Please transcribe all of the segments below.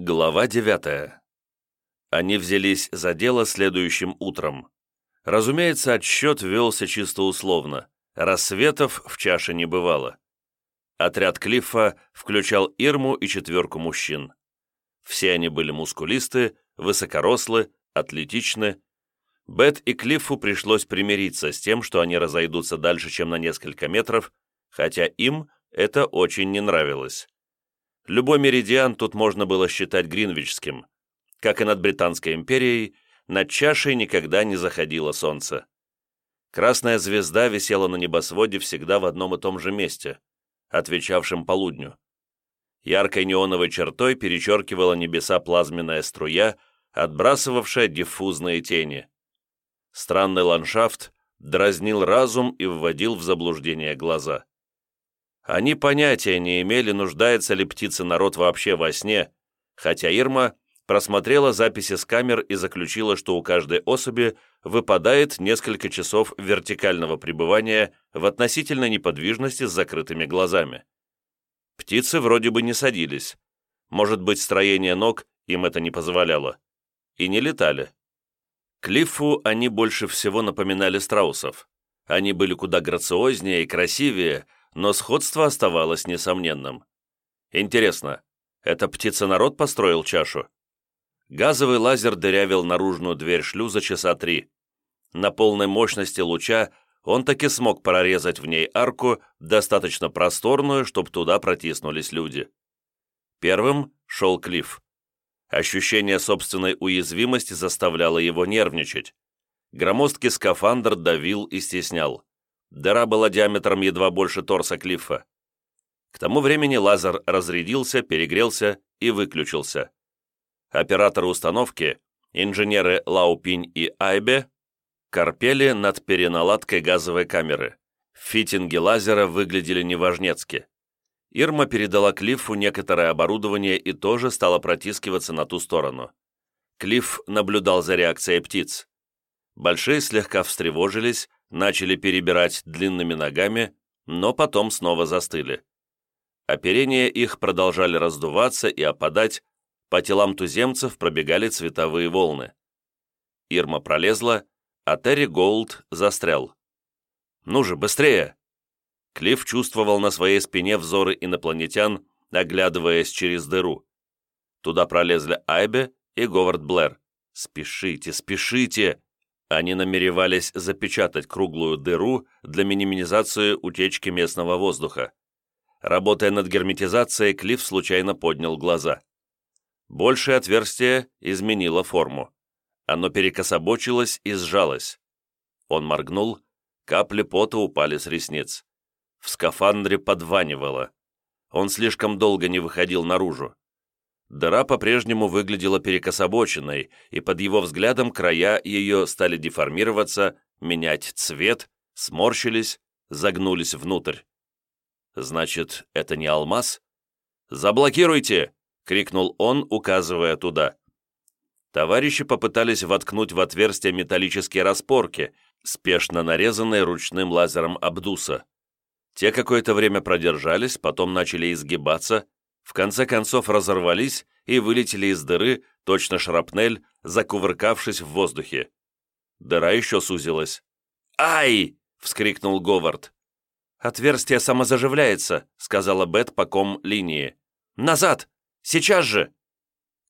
Глава девятая. Они взялись за дело следующим утром. Разумеется, отсчет велся чисто условно. Рассветов в чаше не бывало. Отряд Клиффа включал Ирму и четверку мужчин. Все они были мускулисты, высокорослы, атлетичны. Бет и Клиффу пришлось примириться с тем, что они разойдутся дальше, чем на несколько метров, хотя им это очень не нравилось. Любой меридиан тут можно было считать гринвичским. Как и над Британской империей, над чашей никогда не заходило солнце. Красная звезда висела на небосводе всегда в одном и том же месте, отвечавшем полудню. Яркой неоновой чертой перечеркивала небеса плазменная струя, отбрасывавшая диффузные тени. Странный ландшафт дразнил разум и вводил в заблуждение глаза. Они понятия не имели, нуждается ли птица народ вообще во сне, хотя Ирма просмотрела записи с камер и заключила, что у каждой особи выпадает несколько часов вертикального пребывания в относительной неподвижности с закрытыми глазами. Птицы вроде бы не садились. Может быть, строение ног им это не позволяло. И не летали. Клиффу они больше всего напоминали страусов. Они были куда грациознее и красивее, но сходство оставалось несомненным. Интересно, это птица-народ построил чашу? Газовый лазер дырявил наружную дверь шлюза часа три. На полной мощности луча он таки смог прорезать в ней арку, достаточно просторную, чтобы туда протиснулись люди. Первым шел Клифф. Ощущение собственной уязвимости заставляло его нервничать. Громоздкий скафандр давил и стеснял. Дыра была диаметром едва больше торса Клиффа. К тому времени лазер разрядился, перегрелся и выключился. Операторы установки, инженеры Лаупинь и Айбе, корпели над переналадкой газовой камеры. Фитинги лазера выглядели неважнецки. Ирма передала Клиффу некоторое оборудование и тоже стала протискиваться на ту сторону. Клифф наблюдал за реакцией птиц. Большие слегка встревожились, начали перебирать длинными ногами, но потом снова застыли. Оперения их продолжали раздуваться и опадать, по телам туземцев пробегали цветовые волны. Ирма пролезла, а Терри Голд застрял. «Ну же, быстрее!» Клифф чувствовал на своей спине взоры инопланетян, оглядываясь через дыру. Туда пролезли Айбе и Говард Блэр. «Спешите, спешите!» Они намеревались запечатать круглую дыру для минимизации утечки местного воздуха. Работая над герметизацией, Клифф случайно поднял глаза. Большее отверстие изменило форму. Оно перекособочилось и сжалось. Он моргнул, капли пота упали с ресниц. В скафандре подванивало. Он слишком долго не выходил наружу. Дыра по-прежнему выглядела перекособоченной, и под его взглядом края ее стали деформироваться, менять цвет, сморщились, загнулись внутрь. «Значит, это не алмаз?» «Заблокируйте!» — крикнул он, указывая туда. Товарищи попытались воткнуть в отверстие металлические распорки, спешно нарезанные ручным лазером Абдуса. Те какое-то время продержались, потом начали изгибаться, в конце концов разорвались и вылетели из дыры, точно шрапнель, закувыркавшись в воздухе. Дыра еще сузилась. «Ай!» — вскрикнул Говард. «Отверстие самозаживляется», — сказала Бет по ком линии. «Назад! Сейчас же!»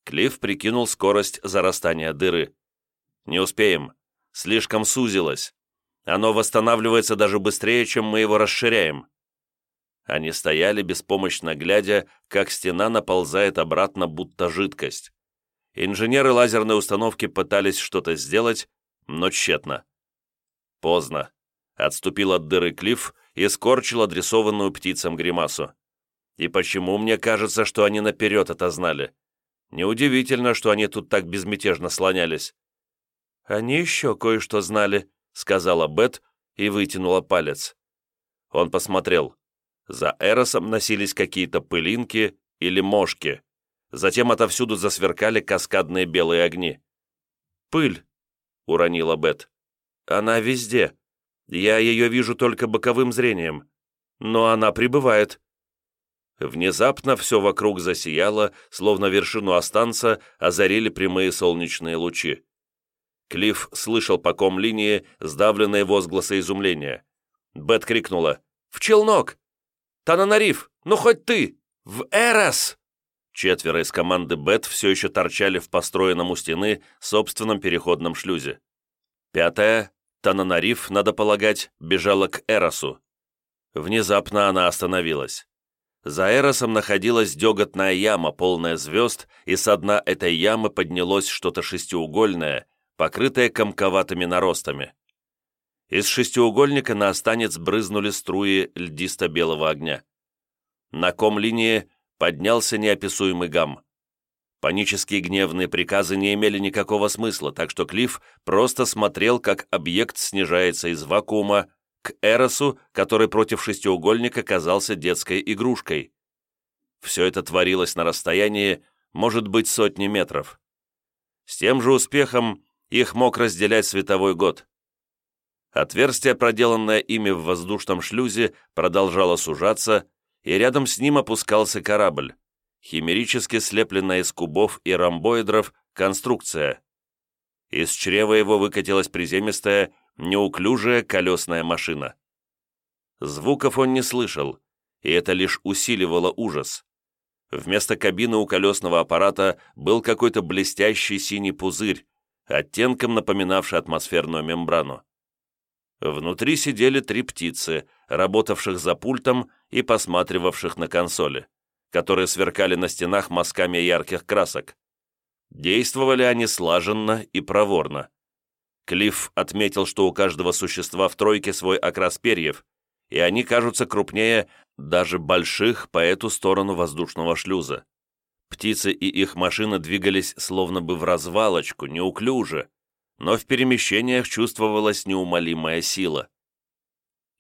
Клифф прикинул скорость зарастания дыры. «Не успеем. Слишком сузилось. Оно восстанавливается даже быстрее, чем мы его расширяем». Они стояли, беспомощно глядя, как стена наползает обратно, будто жидкость. Инженеры лазерной установки пытались что-то сделать, но тщетно. Поздно. Отступил от дыры Клифф и скорчил адресованную птицам гримасу. И почему мне кажется, что они наперед это знали? Неудивительно, что они тут так безмятежно слонялись. «Они еще кое-что знали», — сказала Бет и вытянула палец. Он посмотрел. За Эросом носились какие-то пылинки или мошки. Затем отовсюду засверкали каскадные белые огни. «Пыль», — уронила Бет. «Она везде. Я ее вижу только боковым зрением. Но она прибывает». Внезапно все вокруг засияло, словно вершину останца озарили прямые солнечные лучи. Клифф слышал по ком линии сдавленные возгласы изумления. Бет крикнула «В челнок! Тананариф, ну хоть ты! В Эрос!» Четверо из команды Бет все еще торчали в построенном у стены собственном переходном шлюзе. Пятая, Тананариф, надо полагать, бежала к Эросу. Внезапно она остановилась. За Эросом находилась деготная яма, полная звезд, и со дна этой ямы поднялось что-то шестиугольное, покрытое комковатыми наростами. Из шестиугольника на останец брызнули струи льдисто-белого огня. На ком-линии поднялся неописуемый гам. Панические гневные приказы не имели никакого смысла, так что Клифф просто смотрел, как объект снижается из вакуума к Эросу, который против шестиугольника казался детской игрушкой. Все это творилось на расстоянии, может быть, сотни метров. С тем же успехом их мог разделять световой год. Отверстие, проделанное ими в воздушном шлюзе, продолжало сужаться, и рядом с ним опускался корабль, химерически слепленная из кубов и ромбоидров конструкция. Из чрева его выкатилась приземистая, неуклюжая колесная машина. Звуков он не слышал, и это лишь усиливало ужас. Вместо кабины у колесного аппарата был какой-то блестящий синий пузырь, оттенком напоминавший атмосферную мембрану. Внутри сидели три птицы, работавших за пультом и посматривавших на консоли, которые сверкали на стенах мазками ярких красок. Действовали они слаженно и проворно. Клифф отметил, что у каждого существа в тройке свой окрас перьев, и они кажутся крупнее даже больших по эту сторону воздушного шлюза. Птицы и их машины двигались словно бы в развалочку, неуклюже, но в перемещениях чувствовалась неумолимая сила.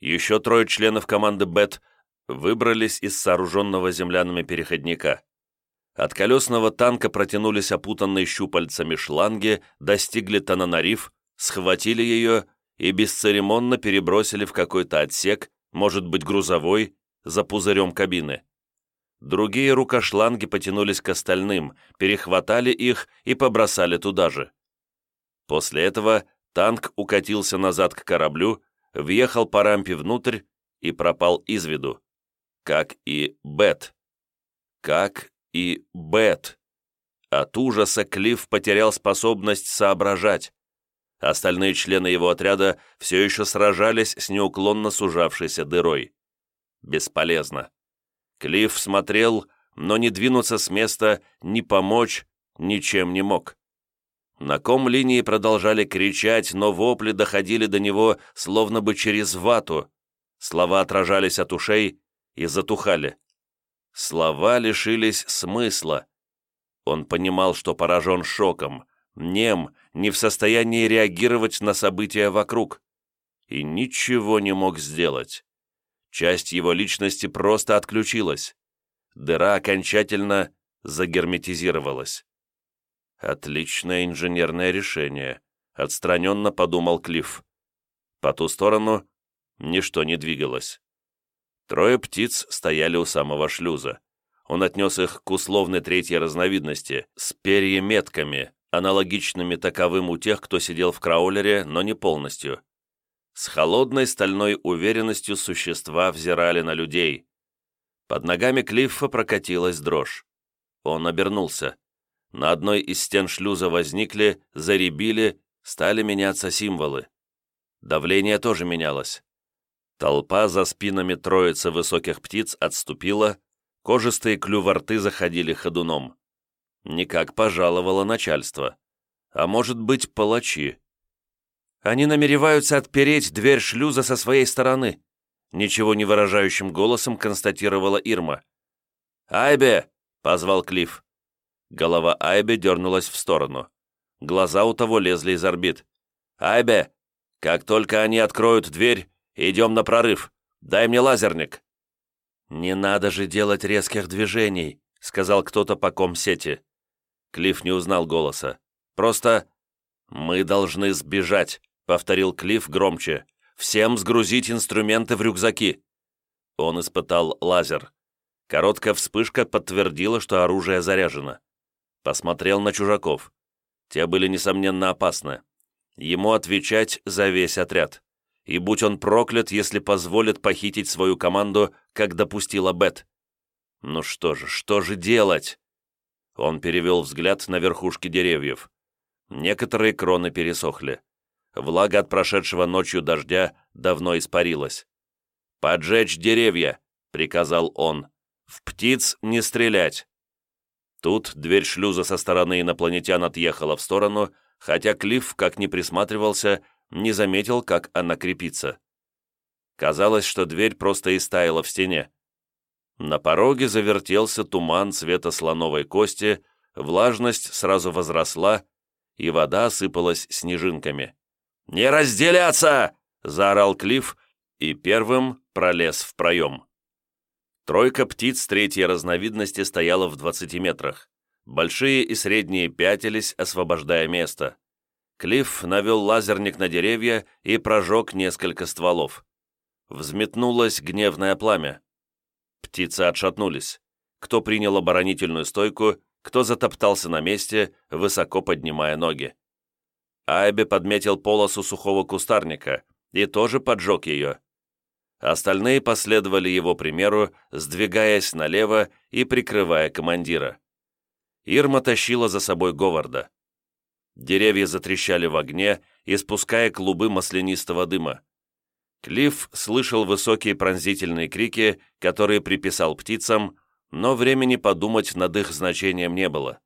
Еще трое членов команды «Бет» выбрались из сооруженного землянами переходника. От колесного танка протянулись опутанные щупальцами шланги, достигли Тананариф, схватили ее и бесцеремонно перебросили в какой-то отсек, может быть грузовой, за пузырем кабины. Другие рукошланги потянулись к остальным, перехватали их и побросали туда же. После этого танк укатился назад к кораблю, въехал по рампе внутрь и пропал из виду. Как и Бет. Как и Бет. От ужаса Клифф потерял способность соображать. Остальные члены его отряда все еще сражались с неуклонно сужавшейся дырой. Бесполезно. Клифф смотрел, но не двинуться с места, ни помочь ничем не мог. На ком линии продолжали кричать, но вопли доходили до него словно бы через вату. Слова отражались от ушей и затухали. Слова лишились смысла. Он понимал, что поражен шоком, нем, не в состоянии реагировать на события вокруг. И ничего не мог сделать. Часть его личности просто отключилась. Дыра окончательно загерметизировалась. Отличное инженерное решение, отстраненно подумал Клифф. По ту сторону ничто не двигалось. Трое птиц стояли у самого шлюза. Он отнес их к условной третьей разновидности, с перьеметками, аналогичными таковым у тех, кто сидел в краулере, но не полностью. С холодной стальной уверенностью существа взирали на людей. Под ногами Клиффа прокатилась дрожь. Он обернулся. На одной из стен шлюза возникли, заребили, стали меняться символы. Давление тоже менялось. Толпа за спинами троицы высоких птиц отступила, кожистые клюворты заходили ходуном. Никак пожаловало начальство. А может быть, палачи. Они намереваются отпереть дверь шлюза со своей стороны, ничего не выражающим голосом констатировала Ирма. «Айбе!» — позвал Клифф. Голова Айбе дернулась в сторону. Глаза у того лезли из орбит. «Айбе! Как только они откроют дверь, идем на прорыв. Дай мне лазерник!» «Не надо же делать резких движений», — сказал кто-то по комсети. Клифф не узнал голоса. «Просто мы должны сбежать», — повторил Клифф громче. «Всем сгрузить инструменты в рюкзаки». Он испытал лазер. Короткая вспышка подтвердила, что оружие заряжено. Посмотрел на чужаков. Те были, несомненно, опасны. Ему отвечать за весь отряд. И будь он проклят, если позволит похитить свою команду, как допустила Бет. Ну что же, что же делать? Он перевел взгляд на верхушки деревьев. Некоторые кроны пересохли. Влага от прошедшего ночью дождя давно испарилась. «Поджечь деревья!» — приказал он. «В птиц не стрелять!» Тут дверь шлюза со стороны инопланетян отъехала в сторону, хотя Клифф, как ни присматривался, не заметил, как она крепится. Казалось, что дверь просто истаяла в стене. На пороге завертелся туман цвета слоновой кости, влажность сразу возросла, и вода осыпалась снежинками. «Не разделяться!» — заорал Клифф и первым пролез в проем. Тройка птиц третьей разновидности стояла в 20 метрах. Большие и средние пятились, освобождая место. Клифф навел лазерник на деревья и прожег несколько стволов. Взметнулось гневное пламя. Птицы отшатнулись. Кто принял оборонительную стойку, кто затоптался на месте, высоко поднимая ноги. Айбе подметил полосу сухого кустарника и тоже поджег ее. Остальные последовали его примеру, сдвигаясь налево и прикрывая командира. Ирма тащила за собой Говарда. Деревья затрещали в огне, испуская клубы маслянистого дыма. Клифф слышал высокие пронзительные крики, которые приписал птицам, но времени подумать над их значением не было.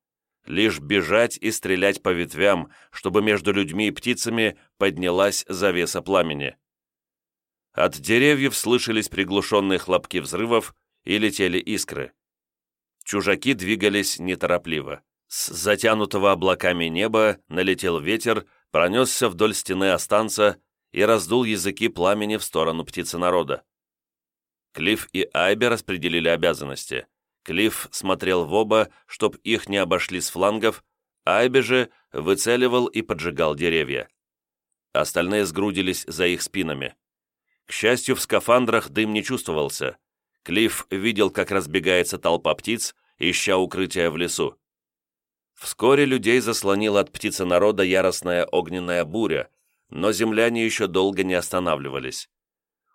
Лишь бежать и стрелять по ветвям, чтобы между людьми и птицами поднялась завеса пламени. От деревьев слышались приглушенные хлопки взрывов и летели искры. Чужаки двигались неторопливо. С затянутого облаками неба налетел ветер, пронесся вдоль стены останца и раздул языки пламени в сторону птицы народа. Клифф и Айбе распределили обязанности. Клифф смотрел в оба, чтоб их не обошли с флангов, Айбе же выцеливал и поджигал деревья. Остальные сгрудились за их спинами. К счастью, в скафандрах дым не чувствовался. Клифф видел, как разбегается толпа птиц, ища укрытия в лесу. Вскоре людей заслонила от птицы народа яростная огненная буря, но земляне еще долго не останавливались.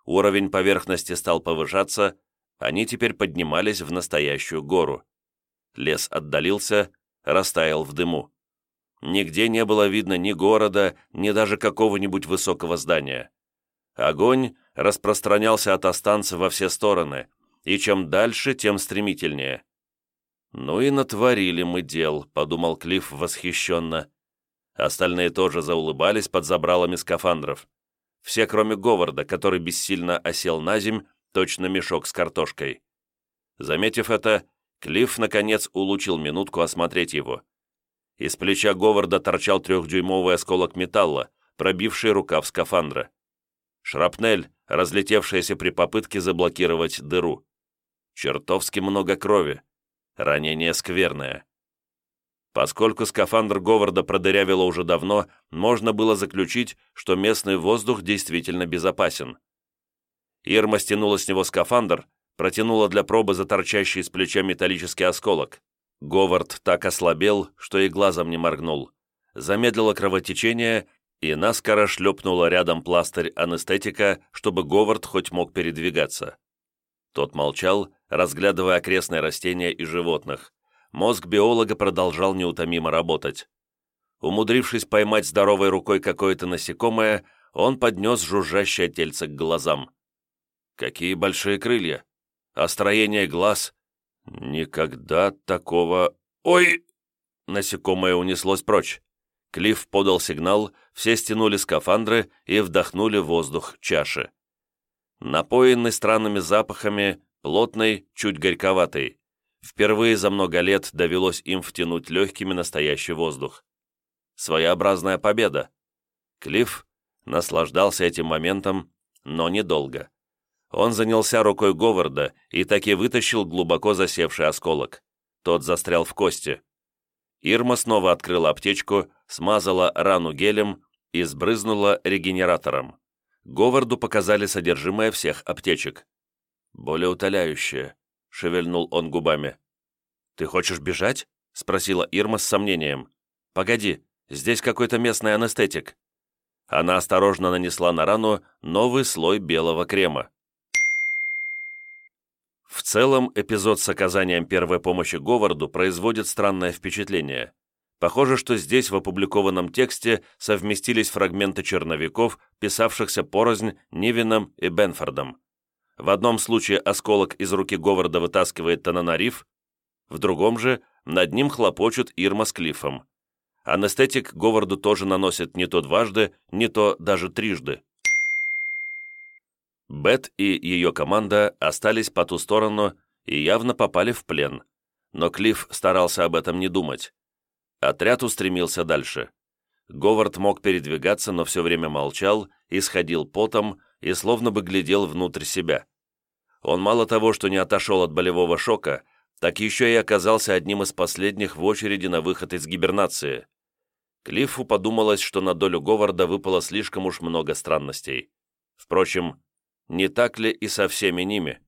Уровень поверхности стал повышаться, они теперь поднимались в настоящую гору. Лес отдалился, растаял в дыму. Нигде не было видно ни города, ни даже какого-нибудь высокого здания. Огонь распространялся от останца во все стороны, и чем дальше, тем стремительнее. «Ну и натворили мы дел», — подумал Клифф восхищенно. Остальные тоже заулыбались под забралами скафандров. Все, кроме Говарда, который бессильно осел на земь, точно мешок с картошкой. Заметив это, Клифф, наконец, улучил минутку осмотреть его. Из плеча Говарда торчал трехдюймовый осколок металла, пробивший рукав скафандра. Шрапнель, разлетевшаяся при попытке заблокировать дыру. Чертовски много крови. Ранение скверное. Поскольку скафандр Говарда продырявило уже давно, можно было заключить, что местный воздух действительно безопасен. Ирма стянула с него скафандр, протянула для пробы заторчащий из плеча металлический осколок. Говард так ослабел, что и глазом не моргнул. Замедлило кровотечение и наскоро шлепнула рядом пластырь анестетика, чтобы Говард хоть мог передвигаться. Тот молчал, разглядывая окрестные растения и животных. Мозг биолога продолжал неутомимо работать. Умудрившись поймать здоровой рукой какое-то насекомое, он поднес жужжащее тельце к глазам. Какие большие крылья! А строение глаз! Никогда такого... Ой! Насекомое унеслось прочь. Клифф подал сигнал, все стянули скафандры и вдохнули воздух чаши. Напоенный странными запахами, плотный, чуть горьковатый. Впервые за много лет довелось им втянуть легкими настоящий воздух. Своеобразная победа. Клифф наслаждался этим моментом, но недолго. Он занялся рукой Говарда и таки вытащил глубоко засевший осколок. Тот застрял в кости. Ирма снова открыла аптечку, смазала рану гелем и сбрызнула регенератором. Говарду показали содержимое всех аптечек. Более утоляющее. — шевельнул он губами. «Ты хочешь бежать?» — спросила Ирма с сомнением. «Погоди, здесь какой-то местный анестетик». Она осторожно нанесла на рану новый слой белого крема. В целом, эпизод с оказанием первой помощи Говарду производит странное впечатление. Похоже, что здесь в опубликованном тексте совместились фрагменты черновиков, писавшихся порознь Нивином и Бенфордом. В одном случае осколок из руки Говарда вытаскивает Тананариф, в другом же над ним хлопочут Ирма с Клиффом. Анестетик Говарду тоже наносит не то дважды, не то даже трижды. Бет и ее команда остались по ту сторону и явно попали в плен, но Клифф старался об этом не думать. Отряд устремился дальше. Говард мог передвигаться, но все время молчал, исходил потом и словно бы глядел внутрь себя. Он мало того, что не отошел от болевого шока, так еще и оказался одним из последних в очереди на выход из гибернации. Клиффу подумалось, что на долю Говарда выпало слишком уж много странностей. Впрочем, не так ли и со всеми ними?